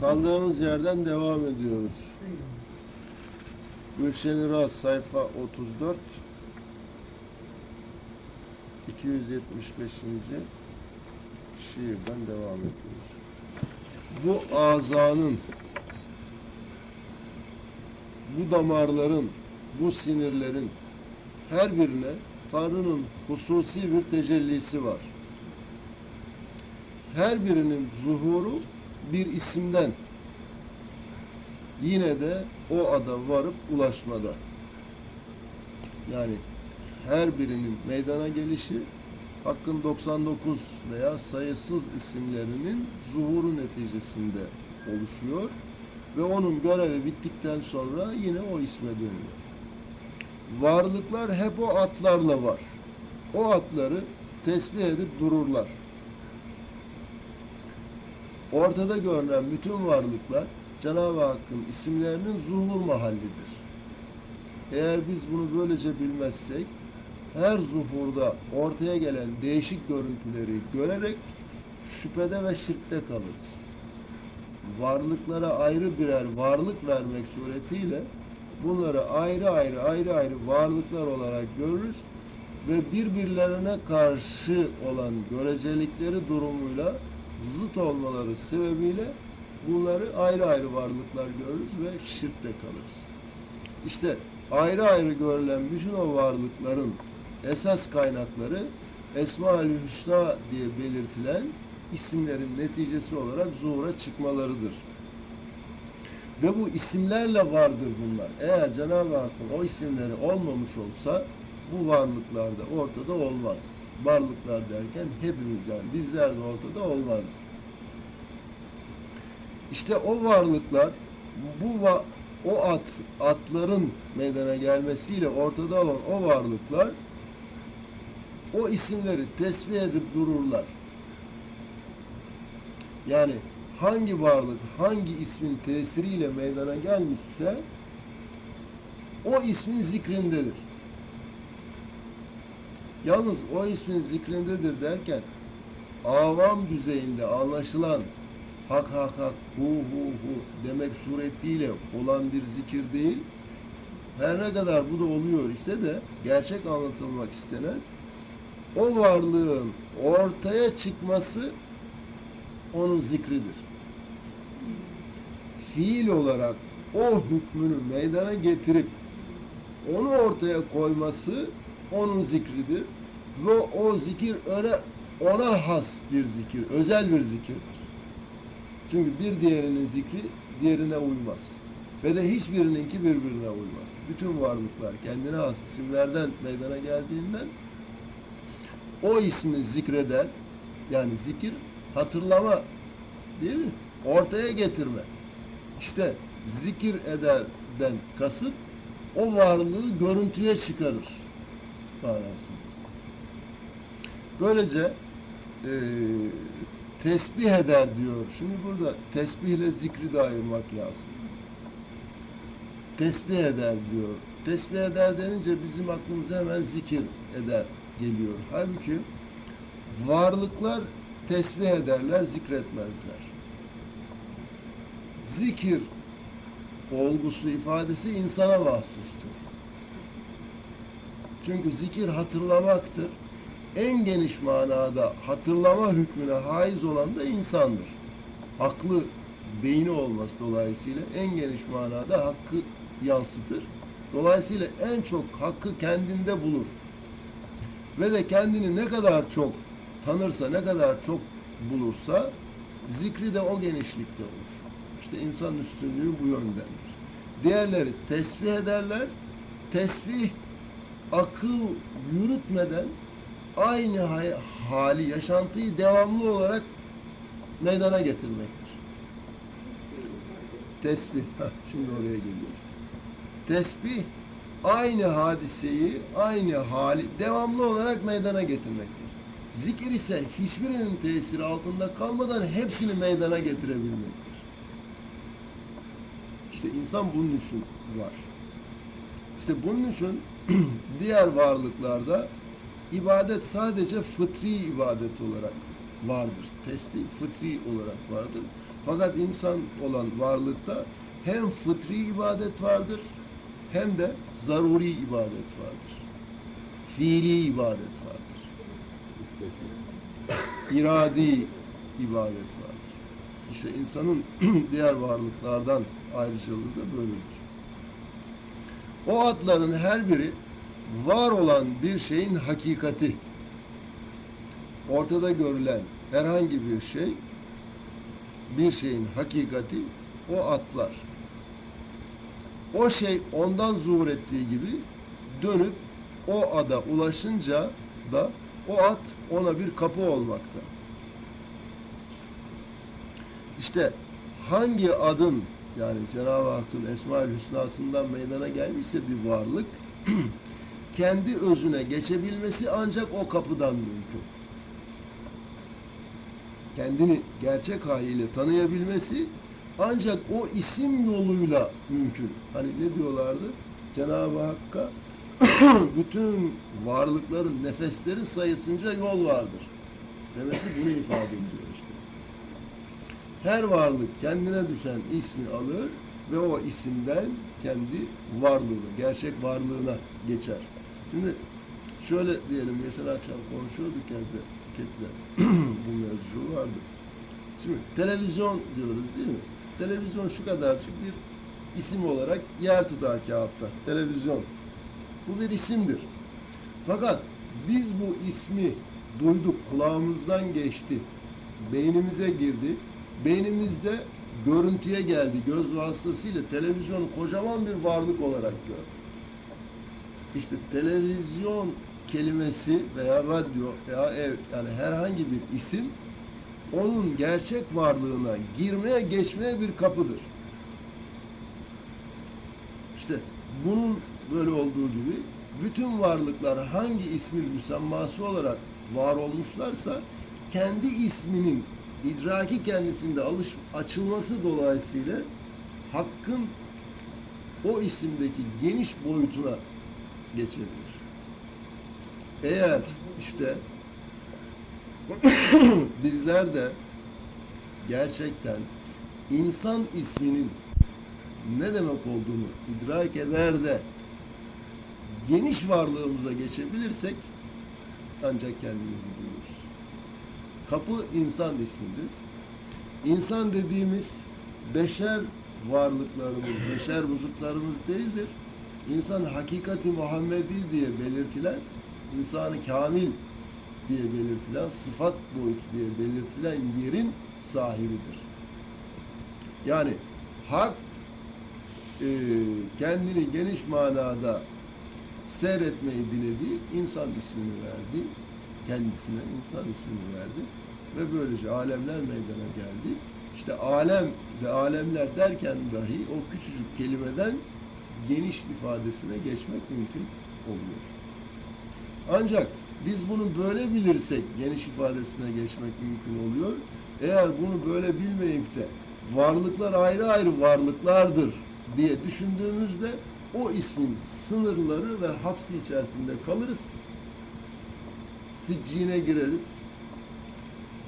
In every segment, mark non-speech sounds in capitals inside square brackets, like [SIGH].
Kaldığımız yerden devam ediyoruz. Gülşen Raz sayfa 34 275. şiirden devam ediyoruz. Bu azanın bu damarların, bu sinirlerin her birine Tanrı'nın hususi bir tecellisi var. Her birinin zuhuru bir isimden yine de o ada varıp ulaşmada. Yani her birinin meydana gelişi Hakk'ın 99 veya sayısız isimlerinin zuhuru neticesinde oluşuyor ve onun görevi bittikten sonra yine o isme dönüyor. Varlıklar hep o atlarla var. O atları tesbih edip dururlar. Ortada görünen bütün varlıklar Cenab-ı Hakk'ın isimlerinin zuhur mahallidir. Eğer biz bunu böylece bilmezsek her zuhurda ortaya gelen değişik görüntüleri görerek şüphede ve şirkte kalırız. Varlıklara ayrı birer varlık vermek suretiyle bunları ayrı ayrı ayrı ayrı varlıklar olarak görürüz ve birbirlerine karşı olan görecelikleri durumuyla zıt olmaları sebebiyle bunları ayrı ayrı varlıklar görürüz ve şirkte kalırız. İşte ayrı ayrı görülen bütün o varlıkların esas kaynakları Esma-ül Hüsna diye belirtilen isimlerin neticesi olarak zuhura çıkmalarıdır. Ve bu isimlerle vardır bunlar. Eğer Cenab-ı Hakk'ın o isimleri olmamış olsa bu varlıklar da ortada olmaz. Varlıklar derken hepimiz yani bizler de ortada olmaz. İşte o varlıklar bu va o at atların meydana gelmesiyle ortada olan o varlıklar o isimleri tesbih edip dururlar. Yani hangi varlık hangi ismin tesiriyle meydana gelmişse o ismin zikrindedir. Yalnız o ismin zikrindedir derken avam düzeyinde anlaşılan hak hak hak hu hu hu demek suretiyle olan bir zikir değil. Her ne kadar bu da oluyor ise de gerçek anlatılmak istenen o varlığın ortaya çıkması onun zikridir. Fiil olarak o hükmünü meydana getirip onu ortaya koyması onun zikridir. Ve o zikir öne, ona has bir zikir, özel bir zikirdir. Çünkü bir diğerinin zikri diğerine uymaz. Ve de hiçbirininki birbirine uymaz. Bütün varlıklar kendine has isimlerden meydana geldiğinden o ismi zikreder. Yani zikir hatırlama değil mi? Ortaya getirme. İşte zikir ederden kasıt o varlığı görüntüye çıkarır manasında. Böylece e, tesbih eder diyor. Şimdi burada tesbihle zikri de ayırmak lazım. Tesbih eder diyor. Tesbih eder denince bizim aklımıza hemen zikir eder geliyor. Halbuki varlıklar tesbih ederler, zikretmezler. Zikir olgusu, ifadesi insana mahsustur. Çünkü zikir hatırlamaktır. En geniş manada hatırlama hükmüne haiz olan da insandır. Aklı, beyni olması dolayısıyla en geniş manada hakkı yansıtır. Dolayısıyla en çok hakkı kendinde bulur. Ve de kendini ne kadar çok tanırsa, ne kadar çok bulursa zikri de o genişlikte olur. İşte insan üstünlüğü bu yöndendir. Diğerleri tesbih ederler. Tesbih akıl yürütmeden aynı hali, yaşantıyı devamlı olarak meydana getirmektir. Tesbih, şimdi oraya geliyor. Tesbih aynı hadiseyi, aynı hali devamlı olarak meydana getirmektir. Zikir ise hiçbirinin tesiri altında kalmadan hepsini meydana getirebilmektir. İşte insan bunun için var. İşte bunun için [CLEARS THROAT] diğer varlıklarda ibadet sadece fıtri ibadet olarak vardır. Tesbih fıtri olarak vardır. Fakat insan olan varlıkta hem fıtri ibadet vardır hem de zaruri ibadet vardır. Fiili ibadet vardır. İradi ibadet vardır. İşte insanın [CLEARS THROAT] diğer varlıklardan ayrıcalığı da böyledir. O adların her biri var olan bir şeyin hakikati. Ortada görülen herhangi bir şey, bir şeyin hakikati o atlar. O şey ondan zuhur ettiği gibi dönüp o ada ulaşınca da o at ona bir kapı olmakta. İşte hangi adın yani Cenab-ı Hakk'ın Esma-ül Hüsna'sından meydana gelmişse bir varlık [CLEARS THROAT] kendi özüne geçebilmesi ancak o kapıdan mümkün. Kendini gerçek haliyle tanıyabilmesi ancak o isim yoluyla mümkün. Hani ne diyorlardı? Cenab-ı Hakk'a [CLEARS THROAT] bütün varlıkların nefesleri sayısınca yol vardır. Demesi bunu ifade ediyor. Her varlık kendine düşen ismi alır ve o isimden kendi varlığını, gerçek varlığına geçer. Şimdi şöyle diyelim, mesela akşam konuşuyorduk evde Ket'le [CLEARS THROAT] bu mevzu vardı. Şimdi televizyon diyoruz değil mi? Televizyon şu kadarcık bir isim olarak yer tutar kağıtta. Televizyon. Bu bir isimdir. Fakat biz bu ismi duyduk, kulağımızdan geçti, beynimize girdi, beynimizde görüntüye geldi, göz vasıtasıyla televizyonu kocaman bir varlık olarak gördük. İşte televizyon kelimesi veya radyo veya ev yani herhangi bir isim onun gerçek varlığına girmeye geçmeye bir kapıdır. İşte bunun böyle olduğu gibi bütün varlıklar hangi ismin müsemması olarak var olmuşlarsa kendi isminin idraki kendisinde alış, açılması dolayısıyla hakkın o isimdeki geniş boyutuna geçebilir. Eğer işte [COUGHS] bizler de gerçekten insan isminin ne demek olduğunu idrak eder de geniş varlığımıza geçebilirsek ancak kendimizi buluruz. Kapı insan ismidir. İnsan dediğimiz beşer varlıklarımız, beşer vücutlarımız değildir. İnsan hakikati Muhammedi diye belirtilen, insanı kamil diye belirtilen, sıfat boyutu diye belirtilen yerin sahibidir. Yani hak e, kendini geniş manada seyretmeyi dilediği insan ismini verdi. Kendisine insan ismini verdi. Ve böylece alemler meydana geldi. İşte alem ve alemler derken dahi o küçücük kelimeden geniş ifadesine geçmek mümkün oluyor. Ancak biz bunu böyle bilirsek geniş ifadesine geçmek mümkün oluyor. Eğer bunu böyle bilmeyip de varlıklar ayrı ayrı varlıklardır diye düşündüğümüzde o ismin sınırları ve hapsi içerisinde kalırız. Siccine gireriz.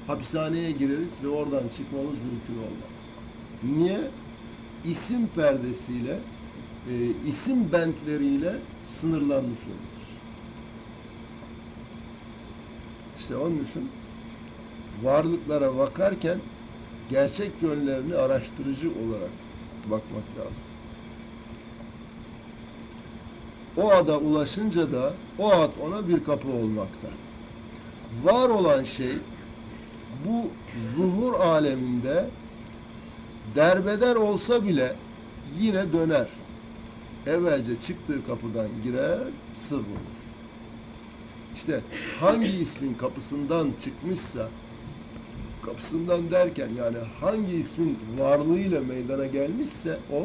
Hapishaneye gireriz ve oradan çıkmamız mümkün olmaz. Niye? İsim perdesiyle, e, isim bentleriyle sınırlanmış olur. İşte onun için varlıklara bakarken gerçek yönlerini araştırıcı olarak bakmak lazım. O ada ulaşınca da o ad ona bir kapı olmakta. Var olan şey bu zuhur aleminde derbeder olsa bile yine döner. Evvelce çıktığı kapıdan girer, sır. İşte hangi ismin kapısından çıkmışsa kapısından derken yani hangi ismin varlığıyla meydana gelmişse o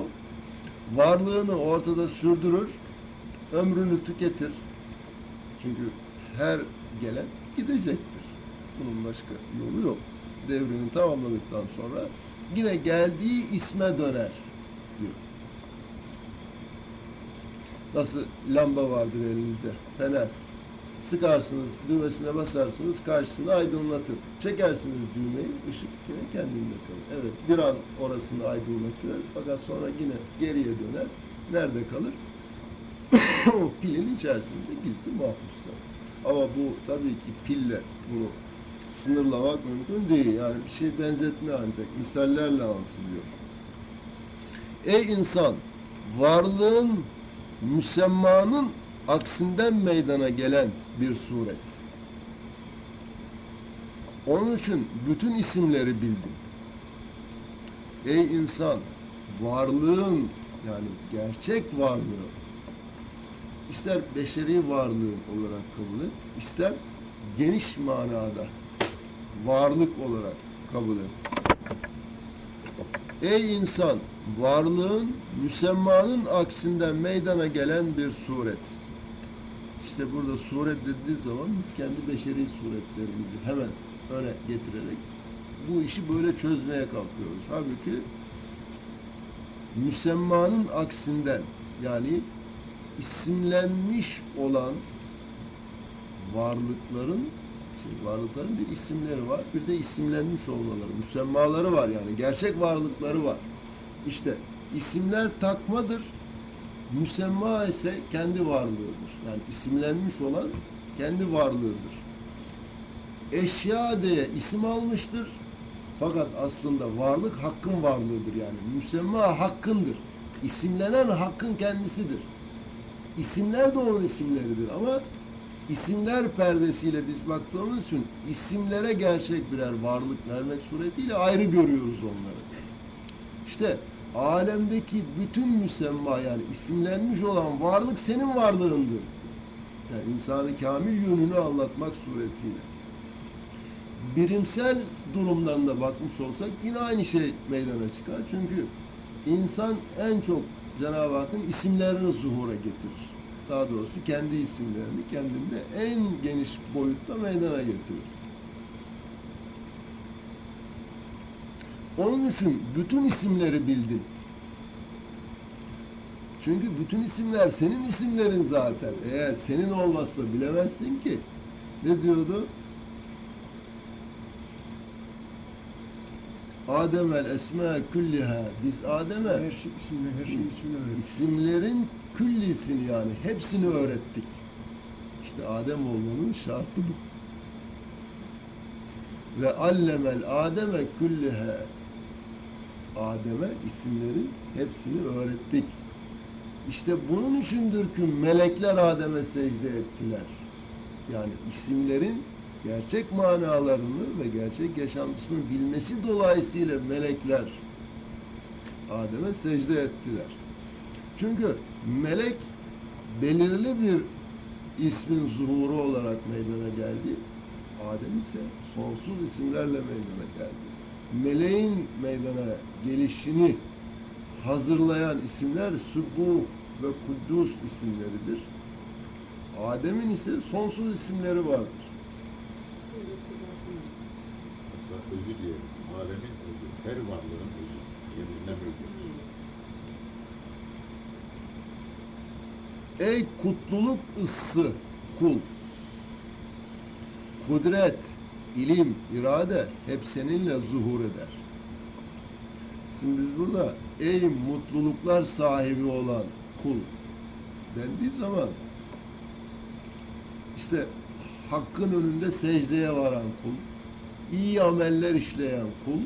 varlığını ortada sürdürür, ömrünü tüketir. Çünkü her gelen gidecektir. Bunun başka yolu yok. Devrini tamamladıktan sonra yine geldiği isme döner diyor. Nasıl lamba vardır elinizde, fener. sıkarsınız, düğmesine basarsınız, karşısını aydınlatır. Çekersiniz düğmeyi, ışık yine kendinde kalır. Evet, bir an orasını aydınlatır, fakat sonra yine geriye döner. Nerede kalır? [COUGHS] o pilin içerisinde gizli mahpuslar. Ama bu tabii ki pille bunu sınırlamak mümkün değil. Yani bir şey benzetme ancak misallerle anlatılıyor. Ey insan, varlığın müsemmanın aksinden meydana gelen bir suret. Onun için bütün isimleri bildin. Ey insan, varlığın yani gerçek varlığı ister beşeri varlığın olarak kabul et, ister geniş manada varlık olarak kabul et. Ey insan, varlığın müsemmanın aksinden meydana gelen bir suret. İşte burada suret dediği zaman biz kendi beşeri suretlerimizi hemen öne getirerek bu işi böyle çözmeye kalkıyoruz. Halbuki müsemmanın aksinden yani isimlenmiş olan varlıkların varlıkların bir isimleri var. Bir de isimlenmiş olmaları, müsemmaları var yani. Gerçek varlıkları var. İşte isimler takmadır. Müsemma ise kendi varlığıdır. Yani isimlenmiş olan kendi varlığıdır. Eşya diye isim almıştır. Fakat aslında varlık hakkın varlığıdır yani. Müsemma hakkındır. İsimlenen hakkın kendisidir. İsimler de onun isimleridir ama isimler perdesiyle biz baktığımız için isimlere gerçek birer varlık vermek suretiyle ayrı görüyoruz onları. İşte alemdeki bütün müsemma yani isimlenmiş olan varlık senin varlığındır. Yani insanı kamil yönünü anlatmak suretiyle. Birimsel durumdan da bakmış olsak yine aynı şey meydana çıkar. Çünkü insan en çok Cenab-ı Hakk'ın isimlerini zuhura getirir. Daha doğrusu kendi isimlerini kendinde en geniş boyutta meydana getirir. Onun için bütün isimleri bildin. Çünkü bütün isimler senin isimlerin zaten. Eğer senin olmazsa bilemezsin ki. Ne diyordu? Adem el esma külliha. Biz Adem'e Her şey isimle, her şey ismini öğret. isimlerin küllisini yani hepsini öğrettik. İşte Adem olmanın şartı bu. Ve allemel Adem'e külliha. Adem'e isimlerin hepsini öğrettik. İşte bunun içindir ki melekler Adem'e secde ettiler. Yani isimlerin gerçek manalarını ve gerçek yaşantısını bilmesi dolayısıyla melekler Adem'e secde ettiler. Çünkü melek belirli bir ismin zuhuru olarak meydana geldi. Adem ise sonsuz isimlerle meydana geldi. Meleğin meydana gelişini hazırlayan isimler Sübbuh ve Kuddus isimleridir. Adem'in ise sonsuz isimleri vardır. Hatta özü diyelim. Alemin özü. Her varlığın özü. Yeminle mevcut. Ey kutluluk ıssı kul. Kudret, ilim, irade hep seninle zuhur eder. Şimdi biz burada ey mutluluklar sahibi olan kul dendiği zaman işte hakkın önünde secdeye varan kul, iyi ameller işleyen kul,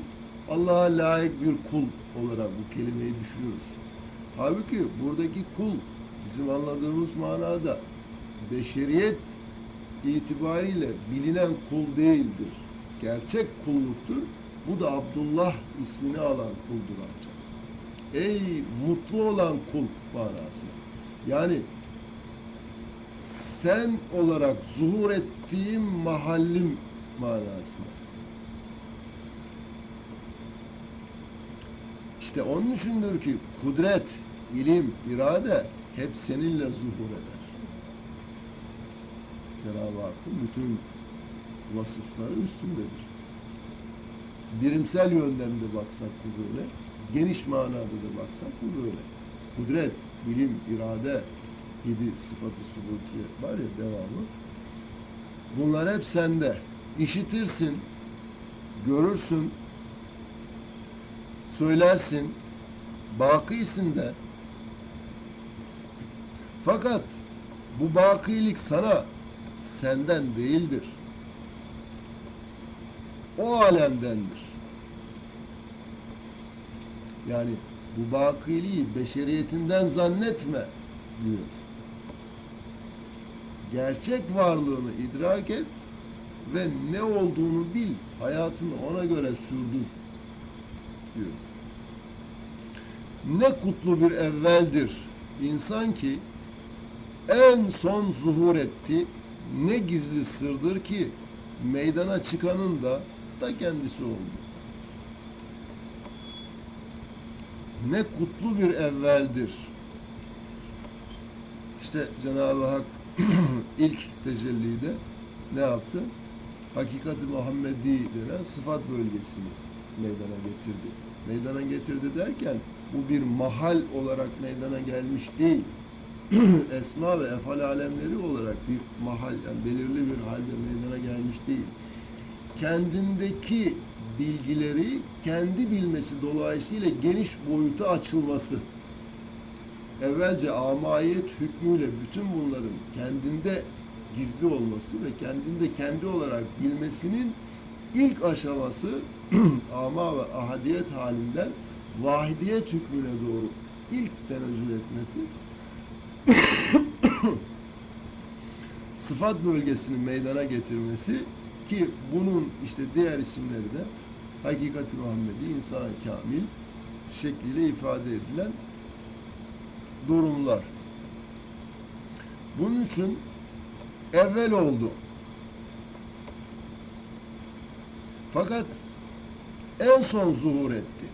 Allah'a layık bir kul olarak bu kelimeyi düşünüyoruz. Halbuki buradaki kul bizim anladığımız manada beşeriyet itibariyle bilinen kul değildir. Gerçek kulluktur. Bu da Abdullah ismini alan kuldur ancak. Ey mutlu olan kul manası. Yani sen olarak zuhur ettiğim mahallim manasına. İşte onun içindir ki kudret, ilim, irade hep seninle zuhur eder. Cenab-ı Hakk'ın bütün vasıfları üstündedir. Birimsel yönden de baksak bu böyle, geniş manada da baksak bu böyle. Kudret, ilim, irade, yedi sıfatı subuki var ya devamı. Bunlar hep sende. İşitirsin, görürsün, söylersin, bakisin de. Fakat bu bakilik sana senden değildir. O alemdendir. Yani bu bakiliği beşeriyetinden zannetme diyor. Gerçek varlığını idrak et ve ne olduğunu bil. Hayatını ona göre sürdür diyor. Ne kutlu bir evveldir insan ki en son zuhur etti. Ne gizli sırdır ki meydana çıkanın da da kendisi oldu. Ne kutlu bir evveldir. İşte Cenab-ı Hak [CLEARS THROAT] ilk tecellide ne yaptı? Hakikati Muhammedi denen sıfat bölgesini meydana getirdi. Meydana getirdi derken bu bir mahal olarak meydana gelmiş değil. [CLEARS THROAT] Esma ve efal alemleri olarak bir mahal, yani belirli bir halde meydana gelmiş değil. Kendindeki bilgileri kendi bilmesi dolayısıyla geniş boyuta açılması. Evvelce amayet hükmüyle bütün bunların kendinde gizli olması ve kendinde kendi olarak bilmesinin ilk aşaması [CLEARS THROAT] ama ve ahadiyet halinden vahidiyet hükmüne doğru ilk tenezzül etmesi [CLEARS THROAT] sıfat bölgesini meydana getirmesi ki bunun işte diğer isimleri de hakikati Muhammedi, insan kamil şekliyle ifade edilen durumlar. Bunun için evvel oldu. Fakat en son zuhur etti.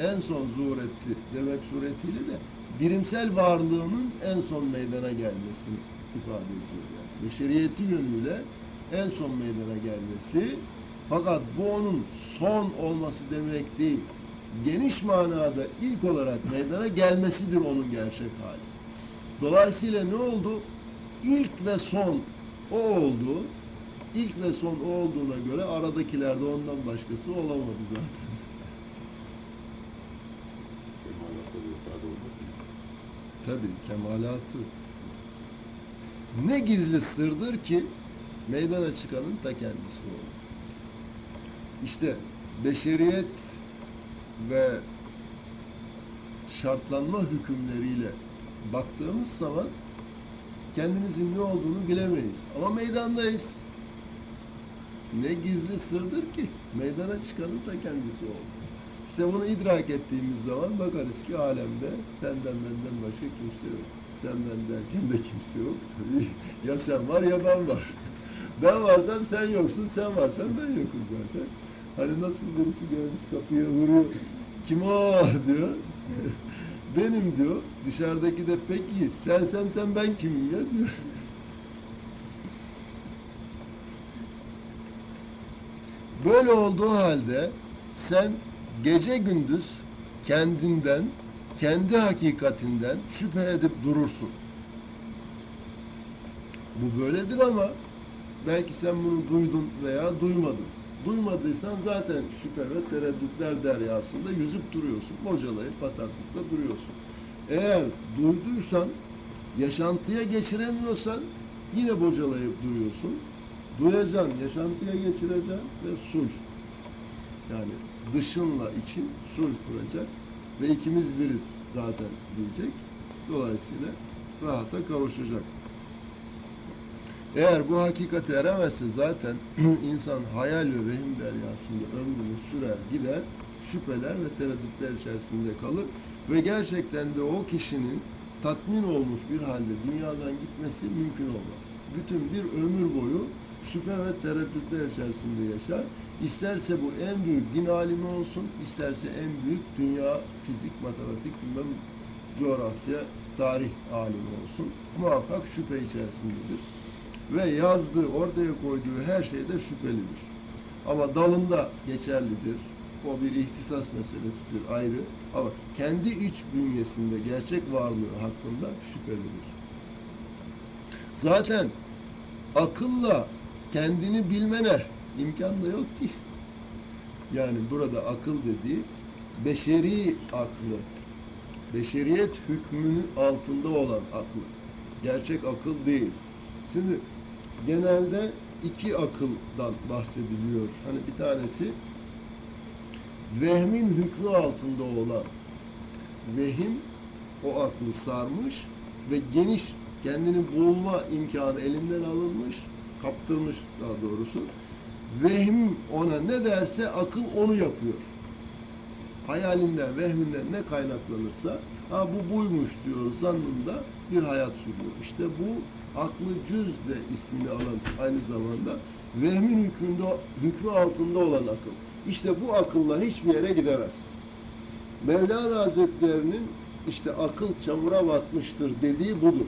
En son zuhur etti demek suretiyle de birimsel varlığının en son meydana gelmesini ifade ediyor. Yani. Beşeriyeti yönüyle en son meydana gelmesi fakat bu onun son olması demek değil. Geniş manada ilk olarak meydana gelmesidir onun gerçek hali. Dolayısıyla ne oldu? İlk ve son o oldu. İlk ve son o olduğuna göre aradakilerde ondan başkası olamadı zaten. Tabii kemalatı. Ne gizli sırdır ki meydana çıkanın ta kendisi oldu. İşte beşeriyet ve şartlanma hükümleriyle baktığımız zaman kendimizin ne olduğunu bilemeyiz. Ama meydandayız. Ne gizli sırdır ki meydana çıkanın ta kendisi oldu. İşte bunu idrak ettiğimiz zaman bakarız ki alemde senden benden başka kimse yok. Sen ben derken de kimse yok tabii. Ya sen var ya ben var. Ben varsam sen yoksun, sen varsan ben yokum zaten. Hani nasıl birisi gelmiş kapıya vuruyor. Kim o [LAUGHS] diyor. Benim diyor. Dışarıdaki de peki sen sen sen ben kimim ya diyor. Böyle olduğu halde sen gece gündüz kendinden, kendi hakikatinden şüphe edip durursun. Bu böyledir ama belki sen bunu duydun veya duymadın. Duymadıysan zaten şüphe ve tereddütler deryasında yüzüp duruyorsun. Bocalayıp bataklıkta duruyorsun. Eğer duyduysan, yaşantıya geçiremiyorsan yine bocalayıp duruyorsun. Duyacaksın, yaşantıya geçireceksin ve sulh. Yani dışınla için sulh kuracak ve ikimiz biriz zaten diyecek. Dolayısıyla rahata kavuşacak. Eğer bu hakikate eremezse zaten [CLEARS THROAT] insan hayal ve vehim deryasında ömrünü sürer gider, şüpheler ve tereddütler içerisinde kalır ve gerçekten de o kişinin tatmin olmuş bir halde dünyadan gitmesi mümkün olmaz. Bütün bir ömür boyu şüphe ve tereddütler içerisinde yaşar. İsterse bu en büyük din alimi olsun, isterse en büyük dünya, fizik, matematik, bilmem, coğrafya, tarih alimi olsun. Muhakkak şüphe içerisindedir. Ve yazdığı, ortaya koyduğu her şeyde şüphelidir. Ama dalında geçerlidir. O bir ihtisas meselesidir ayrı. Ama kendi iç bünyesinde gerçek varlığı hakkında şüphelidir. Zaten akılla kendini bilmene imkan da yok ki. Yani burada akıl dediği beşeri aklı, beşeriyet hükmünün altında olan aklı. Gerçek akıl değil. Şimdi genelde iki akıldan bahsediliyor. Hani bir tanesi vehmin hükmü altında olan vehim o aklı sarmış ve geniş kendini bulma imkanı elinden alınmış, kaptırmış daha doğrusu. Vehim ona ne derse akıl onu yapıyor. Hayalinden, vehminden ne kaynaklanırsa ha bu buymuş diyor zannında bir hayat sürüyor. İşte bu aklı cüz de ismini alan aynı zamanda vehmin hükmünde, hükmü altında olan akıl. İşte bu akılla hiçbir yere gidemez. Mevlana Hazretlerinin işte akıl çamura batmıştır dediği budur.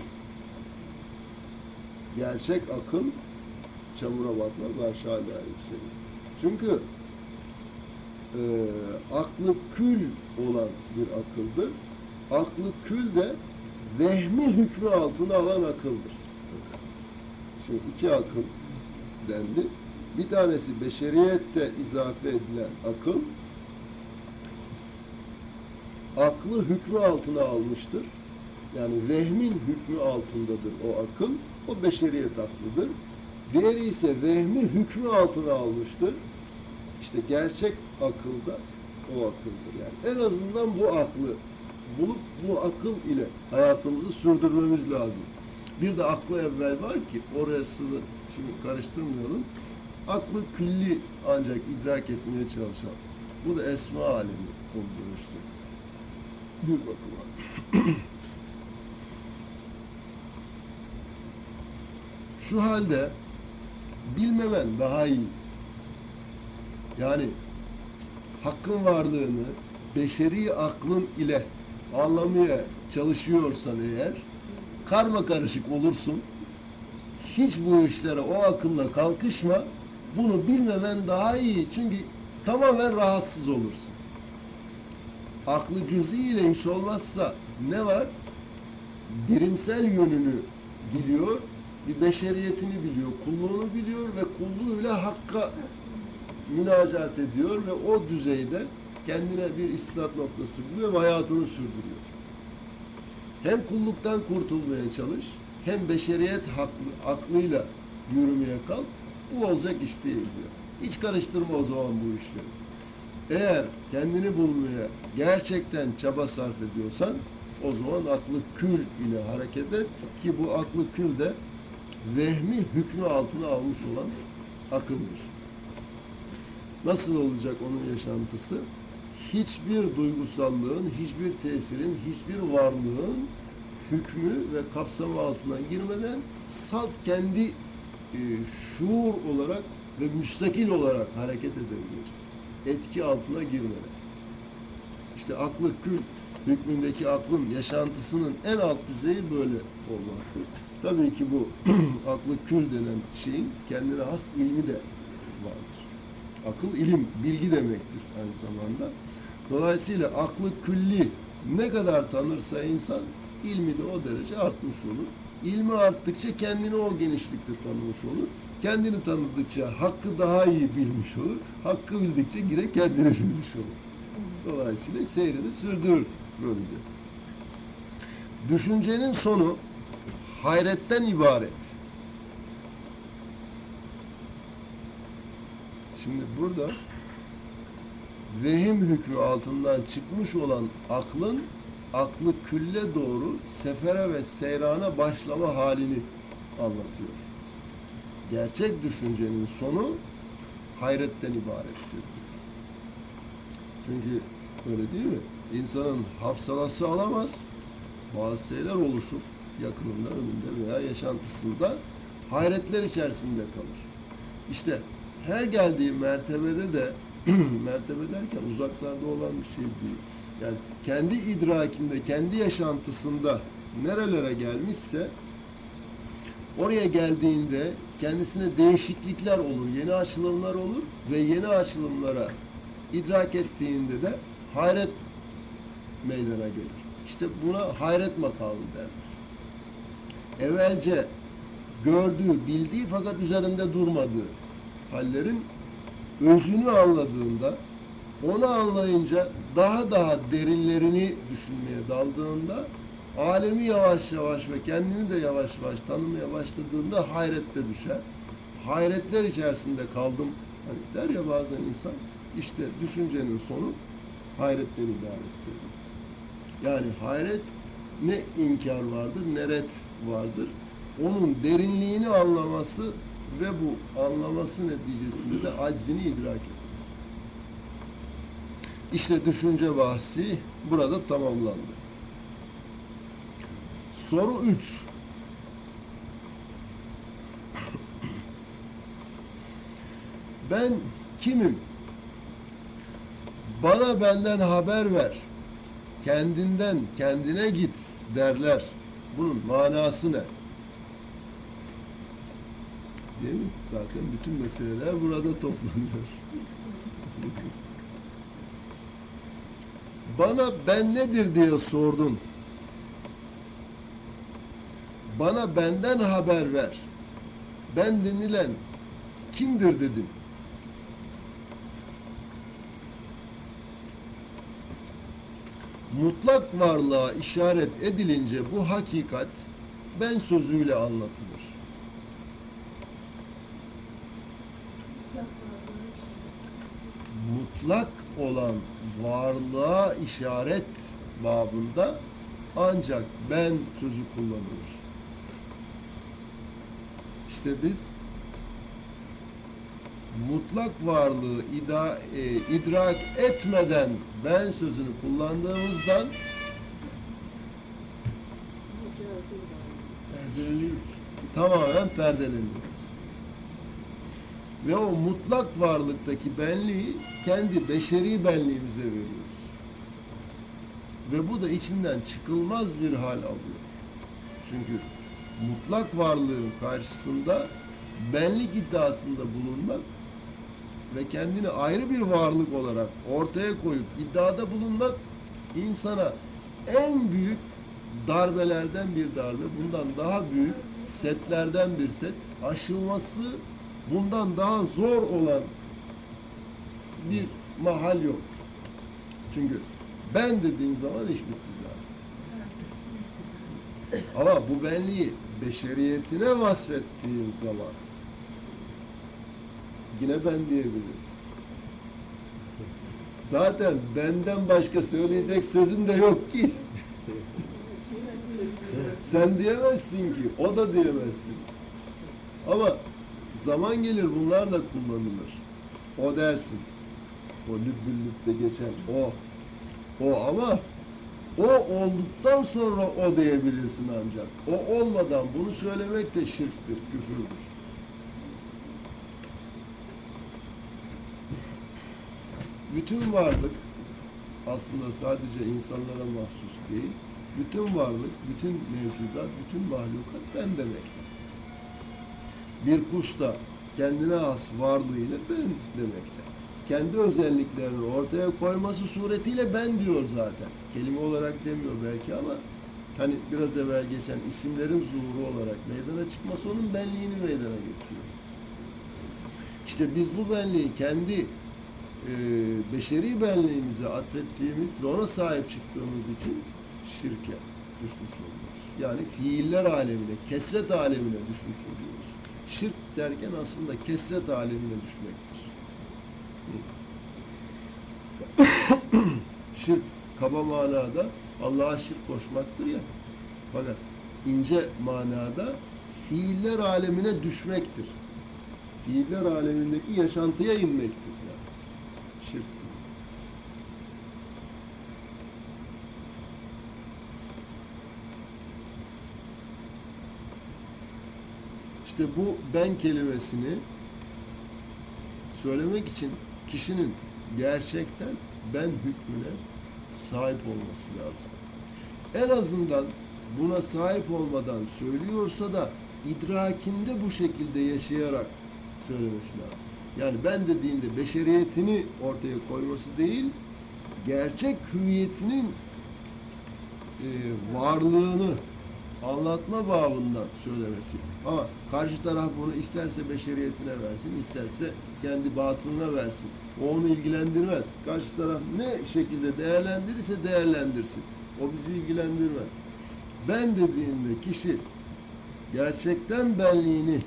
Gerçek akıl çamura batmaz aşağı yükselir. Çünkü e, aklı kül olan bir akıldır. Aklı kül de vehmi hükmü altına alan akıldır. Şimdi iki akıl dendi. Bir tanesi beşeriyette izafe edilen akıl, aklı hükmü altına almıştır. Yani vehmin hükmü altındadır o akıl. O beşeriyet aklıdır. Diğeri ise vehmi hükmü altına almıştır. İşte gerçek akılda o akıldır. Yani en azından bu aklı bulup bu akıl ile hayatımızı sürdürmemiz lazım. Bir de aklı evvel var ki orasını şimdi karıştırmayalım. Aklı külli ancak idrak etmeye çalışan. Bu da esma alemi oluyor işte. Bir bakıma. [CLEARS THROAT] Şu halde bilmemen daha iyi. Yani hakkın varlığını beşeri aklın ile anlamaya çalışıyorsan eğer karma karışık olursun. Hiç bu işlere o akılla kalkışma. Bunu bilmemen daha iyi. Çünkü tamamen rahatsız olursun. Aklı cüzi ile hiç olmazsa ne var? Birimsel yönünü biliyor, bir beşeriyetini biliyor, kulluğunu biliyor ve kulluğuyla hakka münacat ediyor ve o düzeyde kendine bir istinat noktası buluyor ve hayatını sürdürüyor. Hem kulluktan kurtulmaya çalış, hem beşeriyet haklı, aklıyla yürümeye kalk, bu olacak iş değil diyor. Hiç karıştırma o zaman bu işleri. Eğer kendini bulmaya gerçekten çaba sarf ediyorsan, o zaman aklı kül ile hareket et ki bu aklı kül de vehmi hükmü altına almış olan akıldır. Nasıl olacak onun yaşantısı? Hiçbir duygusallığın, hiçbir tesirin, hiçbir varlığın hükmü ve kapsamı altına girmeden salt kendi e, şuur olarak ve müstakil olarak hareket edebilir. Etki altına girmeden. İşte aklı kül hükmündeki aklın yaşantısının en alt düzeyi böyle olmaktır. Tabii ki bu [CLEARS THROAT] aklı kül denen şeyin kendine has ilmi de vardır. Akıl ilim, bilgi demektir aynı zamanda. Dolayısıyla aklı külli ne kadar tanırsa insan ilmi de o derece artmış olur. İlmi arttıkça kendini o genişlikte tanımış olur. Kendini tanıdıkça hakkı daha iyi bilmiş olur. Hakkı bildikçe yine kendini bilmiş olur. Dolayısıyla seyrini sürdürür böylece. Düşüncenin sonu hayretten ibaret. Şimdi burada vehim hükmü altından çıkmış olan aklın aklı külle doğru sefere ve seyrana başlama halini anlatıyor. Gerçek düşüncenin sonu hayretten ibarettir. Çünkü öyle değil mi? İnsanın hafsalası alamaz, bazı şeyler oluşur yakınında, önünde veya yaşantısında hayretler içerisinde kalır. İşte her geldiği mertebede de [CLEARS THROAT] mertebe derken uzaklarda olan bir şey değil. Yani kendi idrakinde, kendi yaşantısında nerelere gelmişse oraya geldiğinde kendisine değişiklikler olur, yeni açılımlar olur ve yeni açılımlara idrak ettiğinde de hayret meydana gelir. İşte buna hayret makamı derler. Evvelce gördüğü, bildiği fakat üzerinde durmadığı hallerin özünü anladığında, onu anlayınca daha daha derinlerini düşünmeye daldığında alemi yavaş yavaş ve kendini de yavaş yavaş tanımaya başladığında hayrette düşer. Hayretler içerisinde kaldım. Hani der ya bazen insan işte düşüncenin sonu hayretten ibarettir. Yani hayret ne inkar vardır ne ret vardır. Onun derinliğini anlaması ve bu anlaması neticesinde de aczini idrak etmesi. İşte düşünce bahsi burada tamamlandı. Soru 3. Ben kimim? Bana benden haber ver. Kendinden kendine git derler. Bunun manası ne? Değil mi? Zaten bütün meseleler burada toplanıyor. Bana ben nedir diye sordun. Bana benden haber ver. Ben denilen kimdir dedim. Mutlak varlığa işaret edilince bu hakikat ben sözüyle anlatılır. Mutlak olan varlığa işaret babında ancak ben sözü kullanılır. İşte biz mutlak varlığı ida, e, idrak etmeden ben sözünü kullandığımızdan tamamen perdeleniyoruz. Ve o mutlak varlıktaki benliği kendi beşeri benliğimize veriyoruz. Ve bu da içinden çıkılmaz bir hal alıyor. Çünkü mutlak varlığın karşısında benlik iddiasında bulunmak ve kendini ayrı bir varlık olarak ortaya koyup iddiada bulunmak insana en büyük darbelerden bir darbe, bundan daha büyük setlerden bir set, aşılması bundan daha zor olan bir mahal yok. Çünkü ben dediğin zaman iş bitti zaten. Ama bu benliği beşeriyetine vasfettiğin zaman yine ben diyebiliriz. Zaten benden başka söyleyecek sözün de yok ki. Sen diyemezsin ki, o da diyemezsin. Ama zaman gelir bunlar da kullanılır. O dersin. O lübbüllütte geçen o. O ama o olduktan sonra o diyebilirsin ancak. O olmadan bunu söylemek de şirktir, küfürdür. Bütün varlık aslında sadece insanlara mahsus değil, bütün varlık, bütün mevcudat, bütün mahlukat ben demektir. Bir kuş da kendine has varlığıyla ben demektir. Kendi özelliklerini ortaya koyması suretiyle ben diyor zaten. Kelime olarak demiyor belki ama hani biraz evvel geçen isimlerin zuhuru olarak meydana çıkması onun benliğini meydana getiriyor. İşte biz bu benliği kendi e, beşeri benliğimize atfettiğimiz ve ona sahip çıktığımız için şirke düşmüş oluyoruz. Yani fiiller alemine, kesret alemine düşmüş oluyoruz. Şirk derken aslında kesret alemine düşmektir. şirk kaba manada Allah'a şirk koşmaktır ya. Fakat ince manada fiiller alemine düşmektir. Fiiller alemindeki yaşantıya inmektir. Yani. Şirk. İşte bu ben kelimesini söylemek için kişinin gerçekten ben hükmüne sahip olması lazım. En azından buna sahip olmadan söylüyorsa da idrakinde bu şekilde yaşayarak söylemesi lazım. Yani ben dediğinde beşeriyetini ortaya koyması değil, gerçek hüviyetinin e, varlığını anlatma babından söylemesi. Ama karşı taraf bunu isterse beşeriyetine versin, isterse kendi batılına versin. O onu ilgilendirmez. Karşı taraf ne şekilde değerlendirirse değerlendirsin. O bizi ilgilendirmez. Ben dediğinde kişi gerçekten benliğini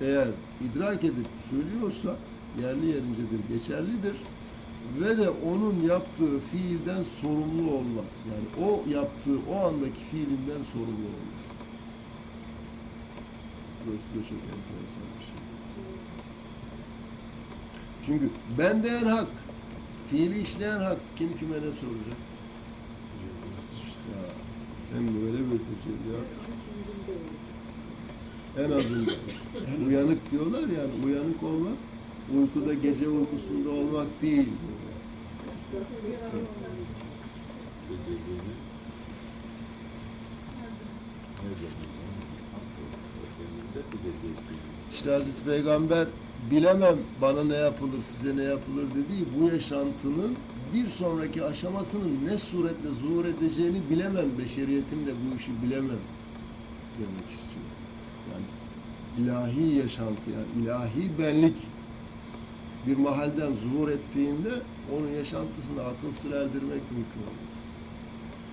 eğer idrak edip söylüyorsa yerli yerincedir, geçerlidir ve de onun yaptığı fiilden sorumlu olmaz. Yani o yaptığı o andaki fiilinden sorumlu olmaz. Burası da çok enteresan bir şey. Çünkü ben diyen hak, fiili işleyen hak kim kime ne soracak? Ya, hem böyle bir tecelliyat. En azından. [LAUGHS] Uyanık diyorlar yani uyanık olmak uykuda gece uykusunda olmak değil. İşte Hazreti Peygamber bilemem bana ne yapılır size ne yapılır dediği bu yaşantının bir sonraki aşamasının ne suretle zuhur edeceğini bilemem. Beşeriyetimle bu işi bilemem demek istiyor. Yani ilahi yaşantı yani ilahi benlik bir mahalden zuhur ettiğinde onun yaşantısını akıl sır erdirmek mümkün olmaz.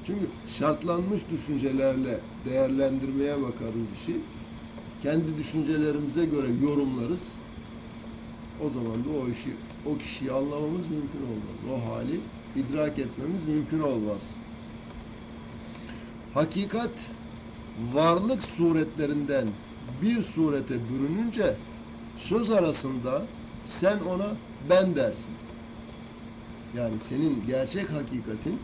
Çünkü şartlanmış düşüncelerle değerlendirmeye bakarız işi. Kendi düşüncelerimize göre yorumlarız. O zaman da o işi, o kişiyi anlamamız mümkün olmaz. O hali idrak etmemiz mümkün olmaz. Hakikat varlık suretlerinden bir surete bürününce söz arasında sen ona ben dersin. Yani senin gerçek hakikatin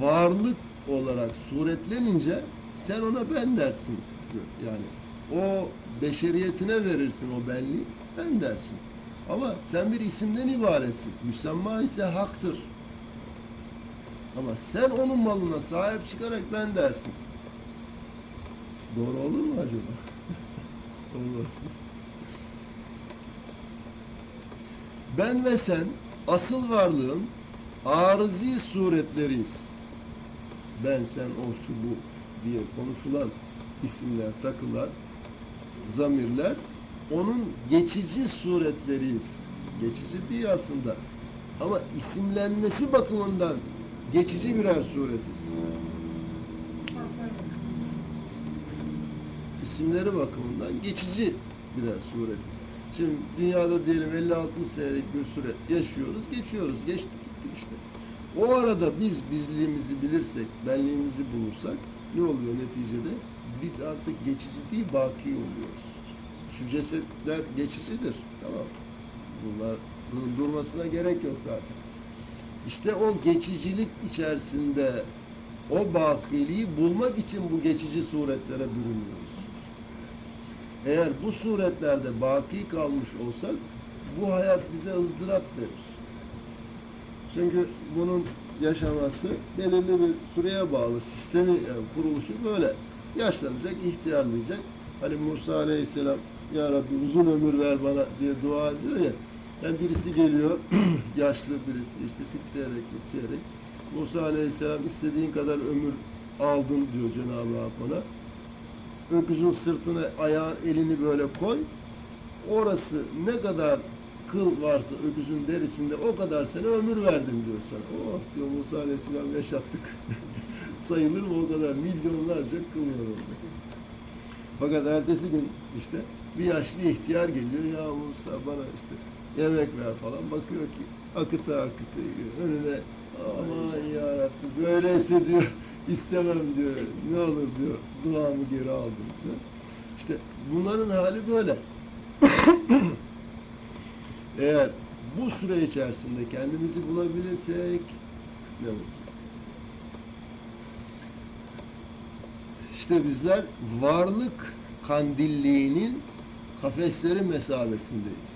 varlık olarak suretlenince sen ona ben dersin. Yani o beşeriyetine verirsin o benliği ben dersin. Ama sen bir isimden ibaretsin. Müsemma ise haktır. Ama sen onun malına sahip çıkarak ben dersin. Doğru olur mu acaba? [LAUGHS] Olmaz. Ben ve sen asıl varlığın arızi suretleriyiz. Ben, sen, o, şu, bu diye konuşulan isimler, takılar, zamirler onun geçici suretleriyiz. Geçici değil aslında. Ama isimlenmesi bakımından geçici birer suretiz. İsimleri bakımından geçici birer suretiz. Şimdi dünyada diyelim 50-60 senelik bir süre yaşıyoruz, geçiyoruz, geçtik gittik işte. O arada biz bizliğimizi bilirsek, benliğimizi bulursak ne oluyor neticede? Biz artık geçici değil, baki oluyoruz. Şu cesetler geçicidir, tamam. Bunlar durmasına gerek yok zaten. İşte o geçicilik içerisinde o bakiliği bulmak için bu geçici suretlere bürünüyoruz. Eğer bu suretlerde baki kalmış olsak bu hayat bize ızdırap verir. Çünkü bunun yaşaması belirli bir süreye bağlı. Sistemi yani kuruluşu böyle. Yaşlanacak, ihtiyarlayacak. Hani Musa Aleyhisselam Ya Rabbi uzun ömür ver bana diye dua ediyor ya. Yani birisi geliyor, [CLEARS THROAT] yaşlı birisi işte titreyerek, titreyerek. Musa Aleyhisselam istediğin kadar ömür aldın diyor Cenab-ı Hak ona. Öküzün sırtına ayağın elini böyle koy. Orası ne kadar kıl varsa öküzün derisinde o kadar sene ömür verdim diyor sana. Oh diyor Musa Aleyhisselam yaşattık. [LAUGHS] Sayılır mı o kadar milyonlarca kıl var. Fakat ertesi gün işte bir yaşlı ihtiyar geliyor ya Musa bana işte yemek ver falan bakıyor ki akıta akıta önüne aman ya Rabbi böyleyse diyor istemem diyor ne olur diyor duamı geri aldım diyor. İşte bunların hali böyle. [COUGHS] Eğer bu süre içerisinde kendimizi bulabilirsek ne mutlu. İşte bizler varlık kandilliğinin kafesleri mesabesindeyiz.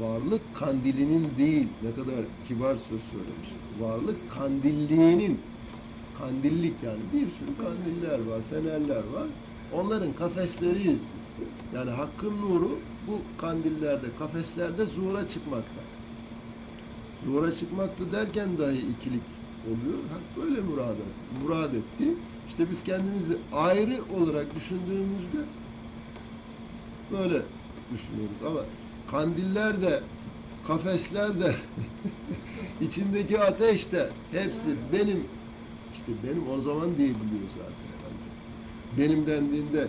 Varlık kandilinin değil, ne kadar kibar söz söylemiş. Varlık kandilliğinin, kandillik yani bir sürü kandiller var, fenerler var. Onların kafesleriyiz biz. Yani hakkın nuru bu kandillerde, kafeslerde zuhura çıkmakta. Zuhura çıkmakta derken dahi ikilik oluyor. Ha, böyle murad, murad etti. İşte biz kendimizi ayrı olarak düşündüğümüzde böyle düşünüyoruz. Ama kandiller de, kafesler de, [LAUGHS] içindeki ateş de hepsi benim, işte benim o zaman diyebiliyor zaten. bence. Benim dendiğinde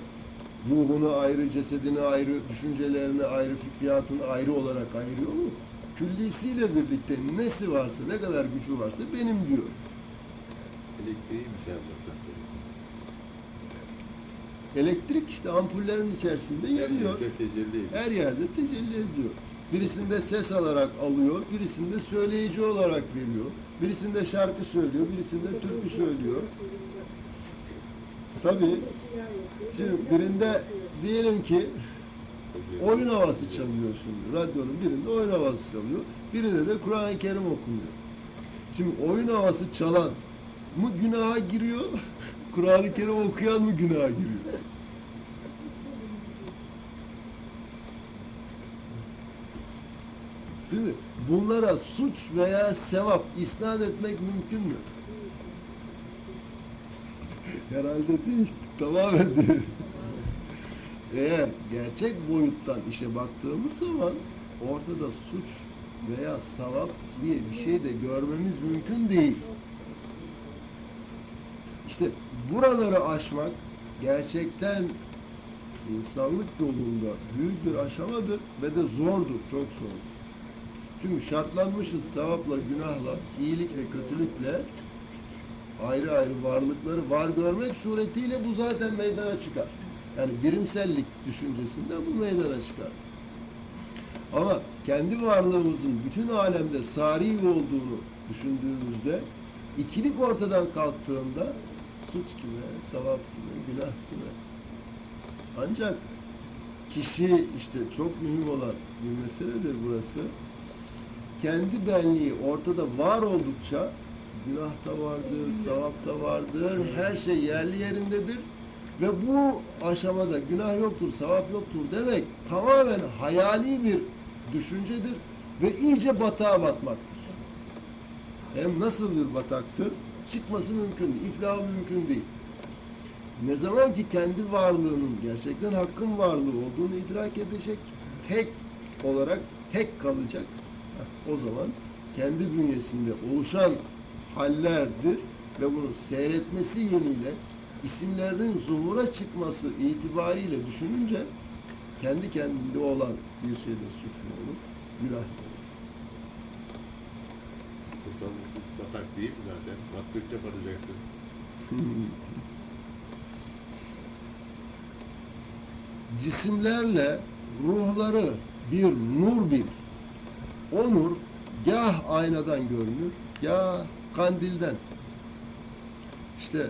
ruhunu ayrı, cesedini ayrı, düşüncelerini ayrı, fikriyatını ayrı olarak ayırıyor mu? Küllisiyle birlikte nesi varsa, ne kadar gücü varsa benim diyor. Elektriği müsaadeletten söylüyorsunuz. Elektrik işte ampullerin içerisinde yanıyor. Her yerde tecelli ediyor. Birisinde ses alarak alıyor, birisinde söyleyici olarak veriyor. Birisinde şarkı söylüyor, birisinde türkü söylüyor. Tabii şimdi birinde diyelim ki oyun havası çalıyor şimdi. Radyonun birinde oyun havası çalıyor. Birinde de Kur'an-ı Kerim okunuyor. Şimdi oyun havası çalan mı günaha giriyor? [LAUGHS] Kur'an-ı Kerim okuyan mı günaha giriyor? Şimdi bunlara suç veya sevap isnat etmek mümkün mü? [LAUGHS] Herhalde değil. Tamamen değil. Eğer gerçek boyuttan işe baktığımız zaman ortada suç veya sevap diye bir şey de görmemiz mümkün değil. İşte buraları aşmak gerçekten insanlık yolunda büyük bir aşamadır ve de zordur, çok zor. Çünkü şartlanmışız sevapla, günahla, iyilik ve kötülükle ayrı ayrı varlıkları var görmek suretiyle bu zaten meydana çıkar. Yani birimsellik düşüncesinde bu meydana çıkar. Ama kendi varlığımızın bütün alemde sari olduğunu düşündüğümüzde ikilik ortadan kalktığında suç kime, sevap kime, günah kime? Ancak kişi işte çok mühim olan bir meseledir burası. Kendi benliği ortada var oldukça günah da vardır, sevap da vardır, her şey yerli yerindedir. Ve bu aşamada günah yoktur, sevap yoktur demek tamamen hayali bir düşüncedir ve iyice batağa batmaktır. Hem nasıl bir bataktır? Çıkması mümkün değil, iflahı mümkün değil. Ne zaman ki kendi varlığının gerçekten hakkın varlığı olduğunu idrak edecek, tek olarak tek kalacak. O zaman kendi bünyesinde oluşan hallerdir ve bunu seyretmesi yönüyle isimlerinin zuhura çıkması itibariyle düşününce kendi kendinde olan bir şeyde suç mu olur, günah olur? Tasavvuf batak değil mi zaten? Battıkça batacaksın. [LAUGHS] cisimlerle ruhları bir nur bil. O nur gah aynadan görünür, gah kandilden. İşte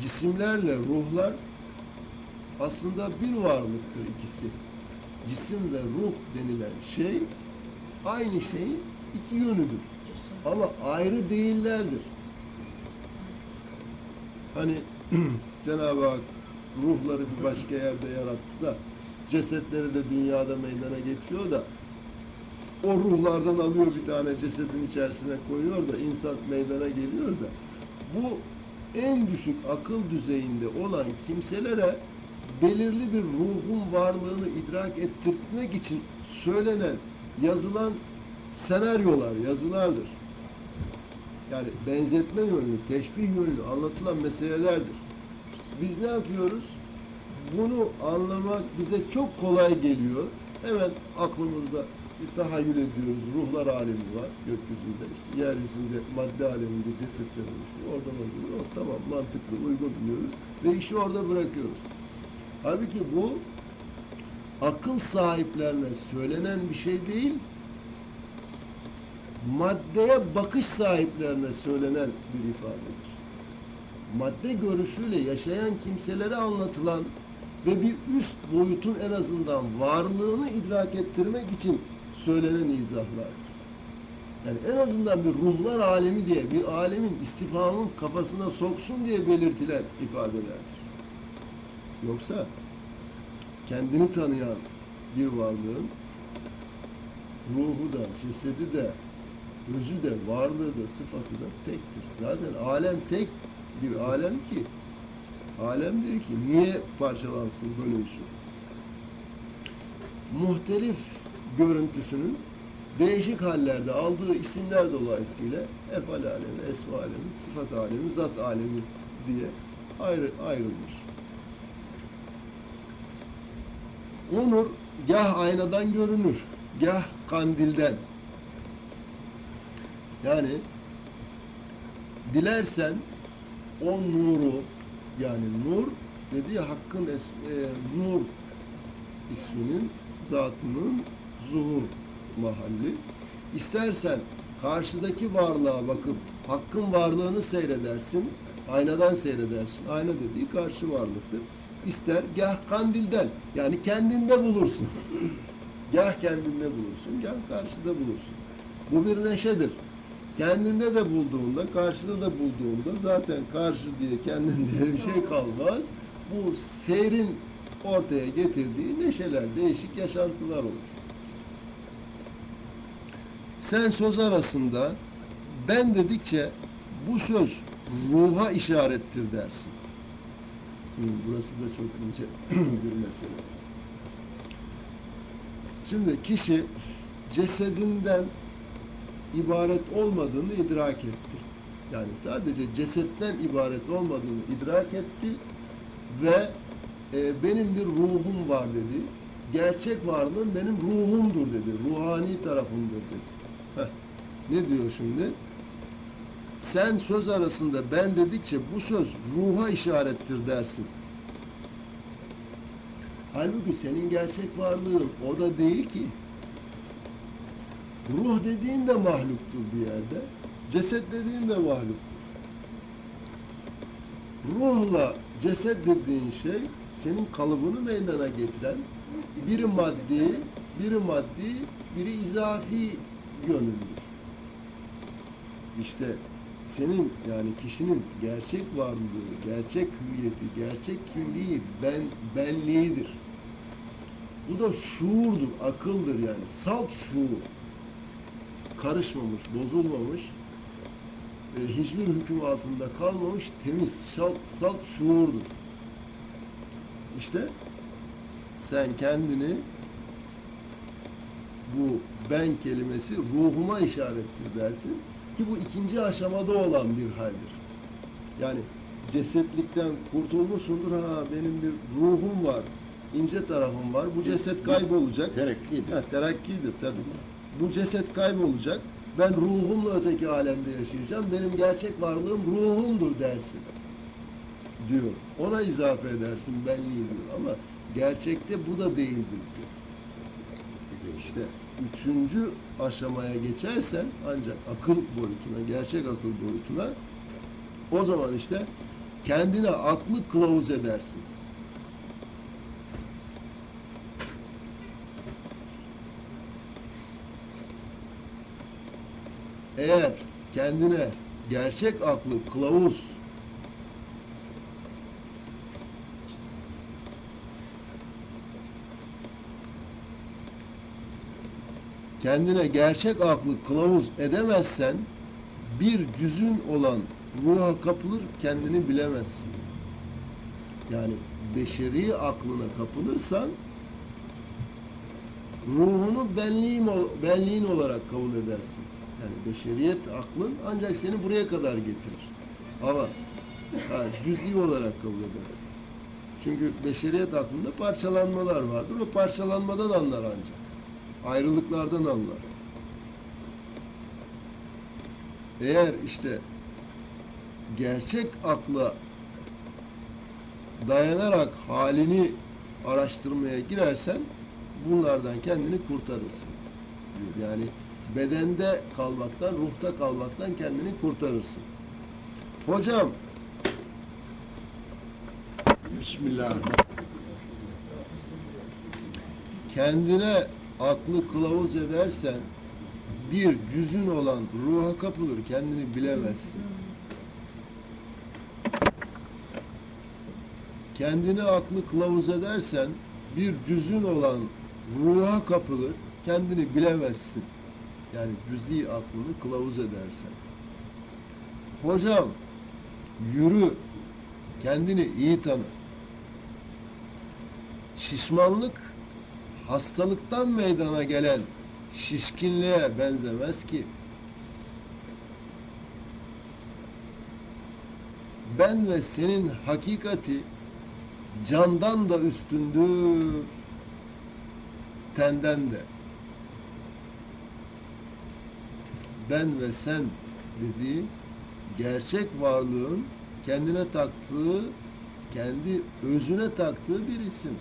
cisimlerle ruhlar aslında bir varlıktır ikisi. Cisim ve ruh denilen şey aynı şeyin iki yönüdür. Ama ayrı değillerdir. Hani [CLEARS THROAT] Cenab-ı Hak ruhları bir başka yerde yarattı da cesetleri de dünyada meydana getiriyor da o ruhlardan alıyor bir tane cesedin içerisine koyuyor da insan meydana geliyor da bu en düşük akıl düzeyinde olan kimselere belirli bir ruhun varlığını idrak ettirmek için söylenen, yazılan senaryolar, yazılardır. Yani benzetme yönlü, teşbih yönlü anlatılan meselelerdir. Biz ne yapıyoruz? Bunu anlamak bize çok kolay geliyor. Hemen aklımızda bir tahayyül ediyoruz. Ruhlar alemi var gökyüzünde. işte yeryüzünde madde aleminde cesetler oluşuyor. Oradan oluyor. Oh, tamam mantıklı, uygun biliyoruz. Ve işi orada bırakıyoruz. Halbuki bu akıl sahiplerine söylenen bir şey değil, maddeye bakış sahiplerine söylenen bir ifadedir. Madde görüşüyle yaşayan kimselere anlatılan ve bir üst boyutun en azından varlığını idrak ettirmek için söylenen izahlardır. Yani en azından bir ruhlar alemi diye, bir alemin istifamın kafasına soksun diye belirtilen ifadelerdir. Yoksa kendini tanıyan bir varlığın ruhu da, cesedi de özü de, varlığı da, sıfatı da tektir. Zaten alem tek bir alem ki, alemdir ki niye parçalansın, bölünsün? Muhtelif görüntüsünün değişik hallerde aldığı isimler dolayısıyla efal alemi, esma alemi, sıfat alemi, zat alemi diye ayrı, ayrılmış. O nur gah aynadan görünür, gah kandilden. Yani dilersen o nuru yani nur dediği hakkın es- e, nur isminin zatının zuhur mahalli. İstersen karşıdaki varlığa bakıp hakkın varlığını seyredersin, aynadan seyredersin. Ayna dediği karşı varlıktır. İster gah kandilden yani kendinde bulursun. gah kendinde bulursun, gah karşıda bulursun. Bu bir neşedir. Kendinde de bulduğunda, karşıda da bulduğunda zaten karşı diye kendin diye bir şey kalmaz. Bu seyrin ortaya getirdiği neşeler, değişik yaşantılar olur. Sen söz arasında ben dedikçe bu söz ruha işarettir dersin. Şimdi burası da çok ince [CLEARS THROAT] bir mesele. Şimdi kişi cesedinden ibaret olmadığını idrak etti. Yani sadece cesetten ibaret olmadığını idrak etti ve e, benim bir ruhum var dedi. Gerçek varlığım benim ruhumdur dedi. Ruhani tarafımdır dedi. Heh. Ne diyor şimdi? Sen söz arasında ben dedikçe bu söz ruha işarettir dersin. Halbuki senin gerçek varlığın o da değil ki. Ruh dediğin de mahluktur bir yerde. Ceset dediğin de mahluktur. Ruhla ceset dediğin şey senin kalıbını meydana getiren biri maddi, biri maddi, biri izafi yönündür. İşte senin yani kişinin gerçek varlığı, gerçek hüviyeti, gerçek kimliği, ben, benliğidir. Bu da şuurdur, akıldır yani. Salt şuur. Karışmamış, bozulmamış, e, hiçbir hüküm altında kalmamış, temiz, salt, salt şuurdur. İşte sen kendini bu ben kelimesi ruhuma işarettir dersin ki bu ikinci aşamada olan bir haldir. Yani cesetlikten kurtulmuşsundur. Ha benim bir ruhum var, ince tarafım var. Bu ceset kaybolacak. Terakkidir. Ha, terakkidir tabii. Bu ceset kaybolacak. Ben ruhumla öteki alemde yaşayacağım. Benim gerçek varlığım ruhumdur dersin. Diyor. Ona izafe edersin benliği diyor. Ama gerçekte bu da değildir diyor. İşte üçüncü aşamaya geçersen ancak akıl boyutuna, gerçek akıl boyutuna o zaman işte kendine aklı kılavuz edersin. Eğer kendine gerçek aklı kılavuz kendine gerçek aklı kılavuz edemezsen bir cüzün olan ruha kapılır kendini bilemezsin. Yani beşeri aklına kapılırsan ruhunu benliğin olarak kabul edersin. Yani beşeriyet aklın ancak seni buraya kadar getirir. Ama ha, cüz'i olarak kabul eder. Çünkü beşeriyet aklında parçalanmalar vardır. O parçalanmadan anlar ancak. Ayrılıklardan anlar. Eğer işte gerçek akla dayanarak halini araştırmaya girersen bunlardan kendini kurtarırsın. Yani bedende kalmaktan, ruhta kalmaktan kendini kurtarırsın. Hocam Bismillahirrahmanirrahim. kendine aklı kılavuz edersen bir cüzün olan ruha kapılır kendini bilemezsin. Kendine aklı kılavuz edersen bir cüzün olan ruha kapılır kendini bilemezsin. Yani cüzi aklını kılavuz edersen. Hocam yürü, kendini iyi tanı. Şişmanlık hastalıktan meydana gelen şişkinliğe benzemez ki. Ben ve senin hakikati candan da üstündür, tenden de. Ben ve sen dediği gerçek varlığın kendine taktığı, kendi özüne taktığı bir isim.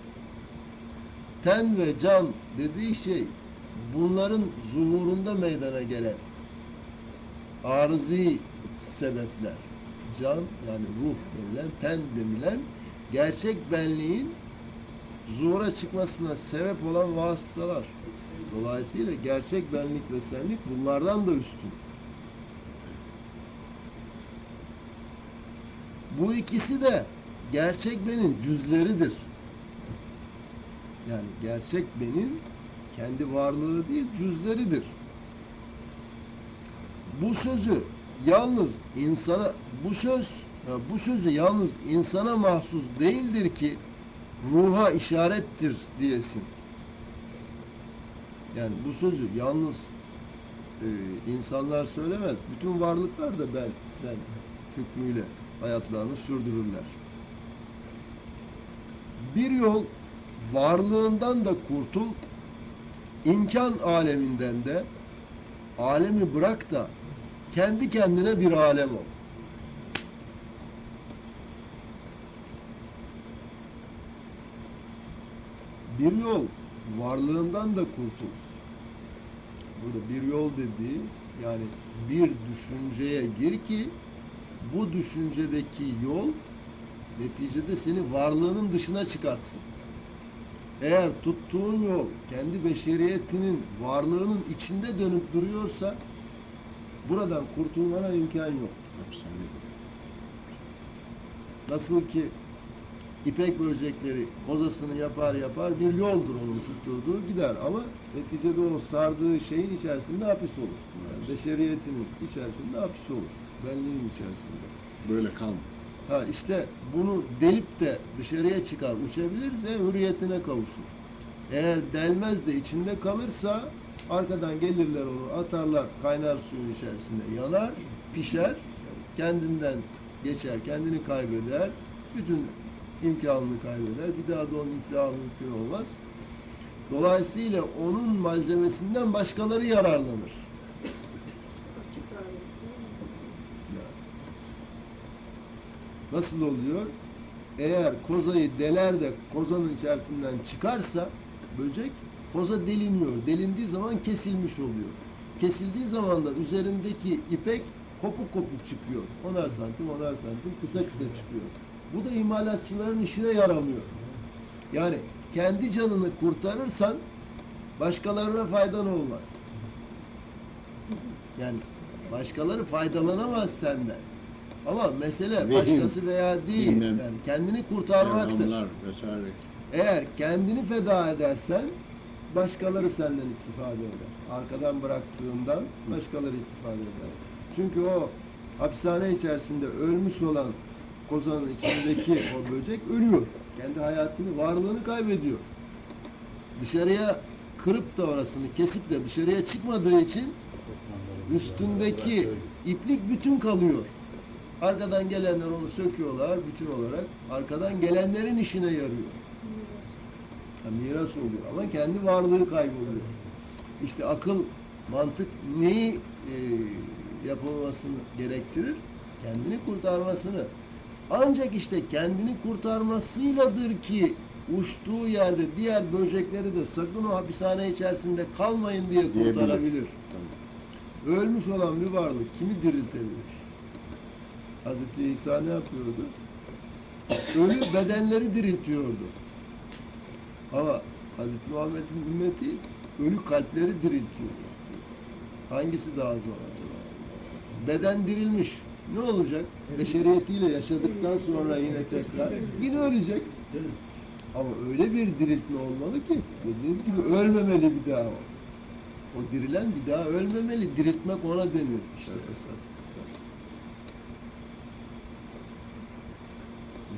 Ten ve can dediği şey bunların zuhurunda meydana gelen arızi sebepler. Can yani ruh denilen, ten denilen gerçek benliğin zuhura çıkmasına sebep olan vasıtalar. Dolayısıyla gerçek benlik ve senlik bunlardan da üstün. Bu ikisi de gerçek benin cüzleridir. Yani gerçek benin kendi varlığı değil cüzleridir. Bu sözü yalnız insana bu söz ya bu sözü yalnız insana mahsus değildir ki ruha işarettir diyesin. Yani bu sözü yalnız e, insanlar söylemez. Bütün varlıklar da ben, sen hükmüyle hayatlarını sürdürürler. Bir yol varlığından da kurtul, imkan aleminden de alemi bırak da kendi kendine bir alem ol. Bir yol varlığından da kurtul. Burada bir yol dediği yani bir düşünceye gir ki bu düşüncedeki yol neticede seni varlığının dışına çıkartsın. Eğer tuttuğun yol kendi beşeriyetinin varlığının içinde dönüp duruyorsa buradan kurtulmana imkan yok. Nasıl ki ipek böcekleri kozasını yapar yapar bir yoldur onun tutturduğu gider ama neticede o sardığı şeyin içerisinde hapis olur. Yani beşeriyetinin içerisinde hapis olur. Benliğin içerisinde. Böyle kalma. Ha işte bunu delip de dışarıya çıkar, uçabilirse hürriyetine kavuşur. Eğer delmez de içinde kalırsa arkadan gelirler onu atarlar kaynar suyun içerisinde yanar, pişer, kendinden geçer, kendini kaybeder, bütün imkanını kaybeder. Bir daha da onun iflahı mümkün olmaz. Dolayısıyla onun malzemesinden başkaları yararlanır. Nasıl oluyor? Eğer kozayı deler de kozanın içerisinden çıkarsa böcek koza deliniyor. Delindiği zaman kesilmiş oluyor. Kesildiği zaman da üzerindeki ipek kopuk kopuk çıkıyor. Onar santim, onar santim kısa kısa çıkıyor. Bu da imalatçıların işine yaramıyor. Yani kendi canını kurtarırsan başkalarına faydan olmaz. Yani başkaları faydalanamaz senden. Ama mesele başkası veya değil. bilmem. Yani kendini kurtarmaktır. Eğer kendini feda edersen başkaları senden istifade eder. Arkadan bıraktığından başkaları istifade eder. Çünkü o hapishane içerisinde ölmüş olan kozanın içindeki o böcek ölüyor. Kendi hayatını, varlığını kaybediyor. Dışarıya kırıp da orasını kesip de dışarıya çıkmadığı için üstündeki iplik bütün kalıyor. Arkadan gelenler onu söküyorlar bütün olarak. Arkadan gelenlerin işine yarıyor. Ha, miras oluyor ama kendi varlığı kayboluyor. İşte akıl, mantık neyi e, yapılmasını gerektirir? Kendini kurtarmasını. Ancak işte kendini kurtarmasıyladır ki uçtuğu yerde diğer böcekleri de sakın o hapishane içerisinde kalmayın diye kurtarabilir. Ölmüş olan bir varlık kimi diriltebilir? Hazreti İsa ne yapıyordu? Ölü bedenleri diriltiyordu. Ama Hazreti Muhammed'in ümmeti ölü kalpleri diriltiyor. Hangisi daha zor acaba? Beden dirilmiş. Ne olacak? Beşeriyetiyle yaşadıktan sonra yine tekrar yine ölecek. Ama öyle bir diriltme olmalı ki dediğiniz gibi ölmemeli bir daha o. O dirilen bir daha ölmemeli. Diriltmek ona denir işte esas.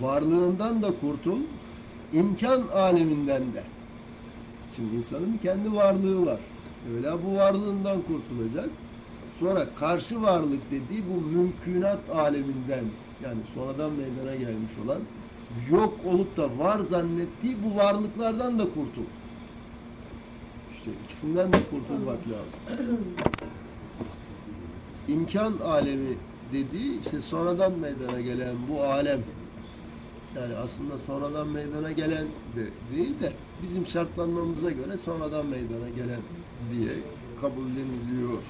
Varlığından da kurtul, imkan aleminden de. Şimdi insanın kendi varlığı var. Öyle bu varlığından kurtulacak. Sonra karşı varlık dediği bu mümkünat aleminden yani sonradan meydana gelmiş olan yok olup da var zannettiği bu varlıklardan da kurtul. İşte ikisinden de kurtulmak lazım. İmkan alemi dediği işte sonradan meydana gelen bu alem yani aslında sonradan meydana gelen de değil de bizim şartlanmamıza göre sonradan meydana gelen diye kabulleniliyor.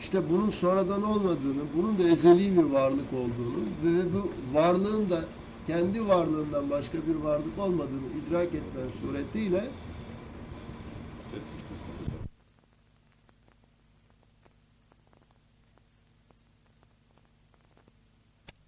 İşte bunun sonradan olmadığını, bunun da ezeli bir varlık olduğunu ve bu varlığın da kendi varlığından başka bir varlık olmadığını idrak etmen suretiyle